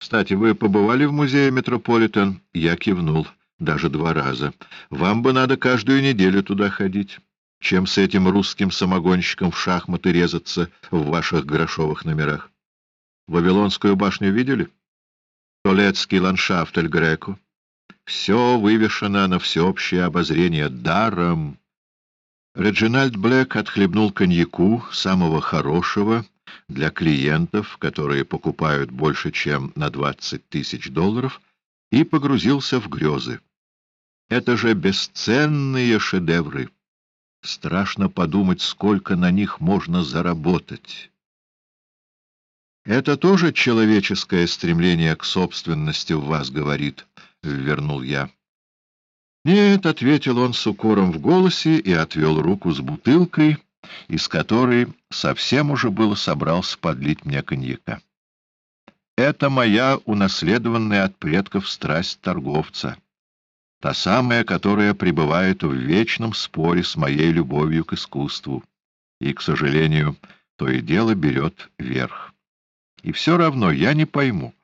Кстати, вы побывали в музее Метрополитен? Я кивнул. Даже два раза. Вам бы надо каждую неделю туда ходить. Чем с этим русским самогонщиком в шахматы резаться в ваших грошовых номерах? Вавилонскую башню видели? Толецкий ландшафт Эль Греко. Все вывешено на всеобщее обозрение даром. Реджинальд Блэк отхлебнул коньяку, самого хорошего, для клиентов, которые покупают больше, чем на 20 тысяч долларов, и погрузился в грезы. Это же бесценные шедевры. Страшно подумать, сколько на них можно заработать. Это тоже человеческое стремление к собственности в вас говорит, — вернул я. «Нет», — ответил он с укором в голосе и отвел руку с бутылкой, из которой совсем уже было собрался подлить мне коньяка. «Это моя унаследованная от предков страсть торговца, та самая, которая пребывает в вечном споре с моей любовью к искусству, и, к сожалению, то и дело берет верх. И все равно я не пойму».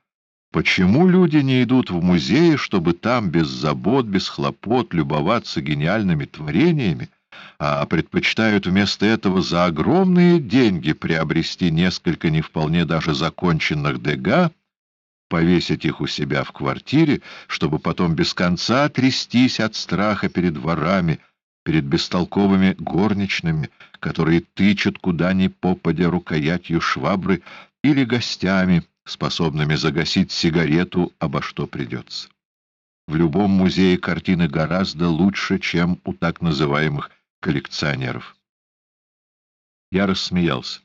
Почему люди не идут в музеи, чтобы там без забот, без хлопот любоваться гениальными творениями, а предпочитают вместо этого за огромные деньги приобрести несколько не вполне даже законченных дега, повесить их у себя в квартире, чтобы потом без конца трястись от страха перед ворами, перед бестолковыми горничными, которые тычут куда ни попадя рукоятью швабры, или гостями, способными загасить сигарету обо что придется. В любом музее картины гораздо лучше, чем у так называемых коллекционеров. Я рассмеялся.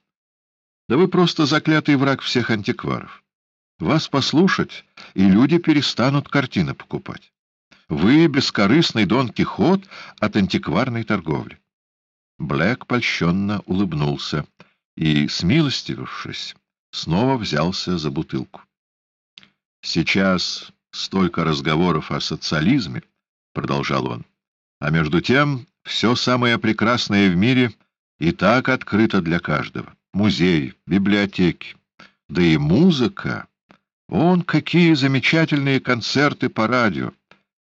Да вы просто заклятый враг всех антикваров. Вас послушать, и люди перестанут картины покупать. Вы бескорыстный Дон Кихот от антикварной торговли. Блэк польщенно улыбнулся и, смилостивившись, снова взялся за бутылку. «Сейчас столько разговоров о социализме», — продолжал он, — «а между тем все самое прекрасное в мире и так открыто для каждого. Музей, библиотеки, да и музыка. Он какие замечательные концерты по радио.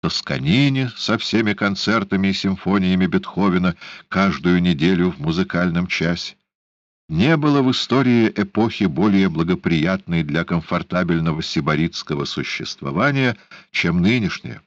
Тосканини со всеми концертами и симфониями Бетховена каждую неделю в музыкальном часе. Не было в истории эпохи более благоприятной для комфортабельного сибаритского существования, чем нынешняя.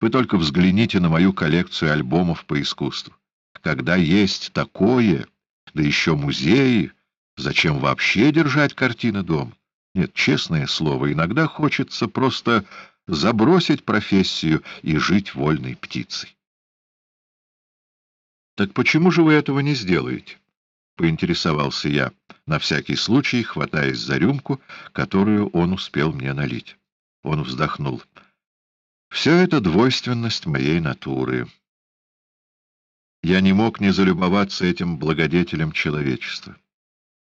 Вы только взгляните на мою коллекцию альбомов по искусству. Когда есть такое, да еще музеи, зачем вообще держать картины дома? Нет, честное слово, иногда хочется просто забросить профессию и жить вольной птицей. Так почему же вы этого не сделаете? — поинтересовался я, на всякий случай хватаясь за рюмку, которую он успел мне налить. Он вздохнул. «Все это двойственность моей натуры. Я не мог не залюбоваться этим благодетелем человечества.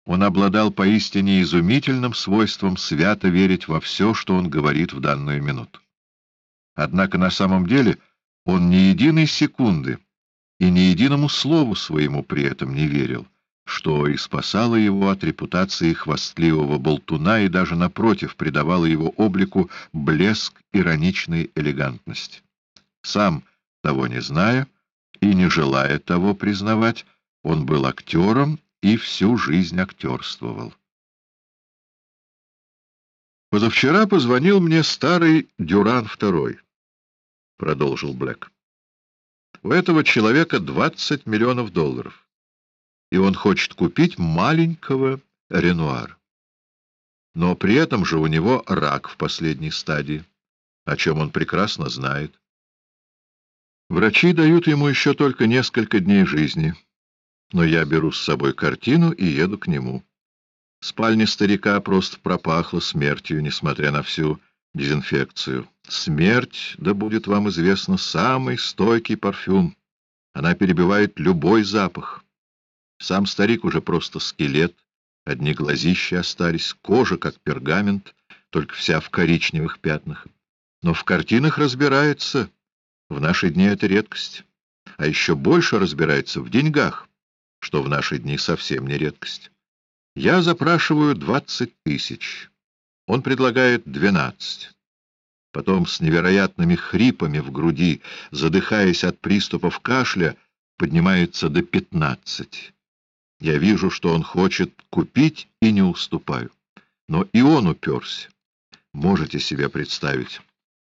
Он обладал поистине изумительным свойством свято верить во все, что он говорит в данную минуту. Однако на самом деле он ни единой секунды и ни единому слову своему при этом не верил что и спасало его от репутации хвастливого болтуна и даже, напротив, придавало его облику блеск ироничной элегантности. Сам, того не зная и не желая того признавать, он был актером и всю жизнь актерствовал. «Позавчера позвонил мне старый Дюран II», — продолжил Блэк. «У этого человека двадцать миллионов долларов и он хочет купить маленького Ренуар. Но при этом же у него рак в последней стадии, о чем он прекрасно знает. Врачи дают ему еще только несколько дней жизни, но я беру с собой картину и еду к нему. Спальня старика просто пропахла смертью, несмотря на всю дезинфекцию. Смерть, да будет вам известно, самый стойкий парфюм. Она перебивает любой запах. Сам старик уже просто скелет, одни глазища остались, кожа как пергамент, только вся в коричневых пятнах. Но в картинах разбирается. В наши дни это редкость. А еще больше разбирается в деньгах, что в наши дни совсем не редкость. Я запрашиваю двадцать тысяч. Он предлагает двенадцать. Потом с невероятными хрипами в груди, задыхаясь от приступов кашля, поднимается до пятнадцать. Я вижу, что он хочет купить, и не уступаю. Но и он уперся. Можете себе представить.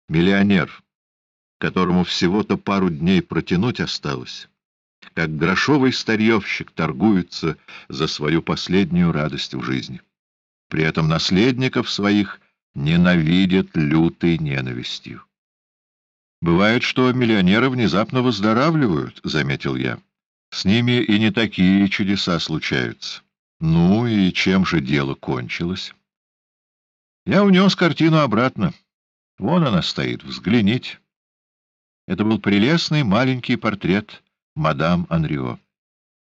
Миллионер, которому всего-то пару дней протянуть осталось, как грошовый старьевщик торгуется за свою последнюю радость в жизни. При этом наследников своих ненавидят лютой ненавистью. «Бывает, что миллионеры внезапно выздоравливают», — заметил я. «С ними и не такие чудеса случаются. Ну и чем же дело кончилось?» Я унес картину обратно. Вон она стоит, взгляните. Это был прелестный маленький портрет мадам Анрио.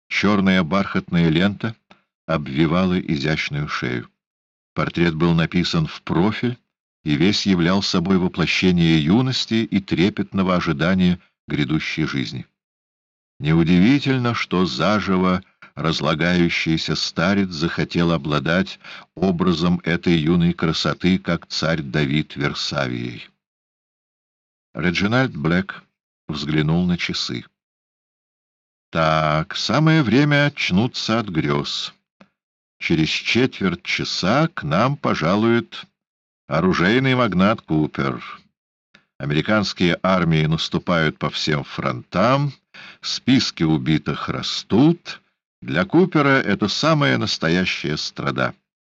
Черная бархатная лента обвивала изящную шею. Портрет был написан в профиль и весь являл собой воплощение юности и трепетного ожидания грядущей жизни. Неудивительно, что заживо разлагающийся старец захотел обладать образом этой юной красоты, как царь Давид Версавией. Реджинальд Блэк взглянул на часы. Так, самое время очнуться от грез. Через четверть часа к нам пожалует оружейный магнат Купер. Американские армии наступают по всем фронтам, списки убитых растут. Для Купера это самая настоящая страда.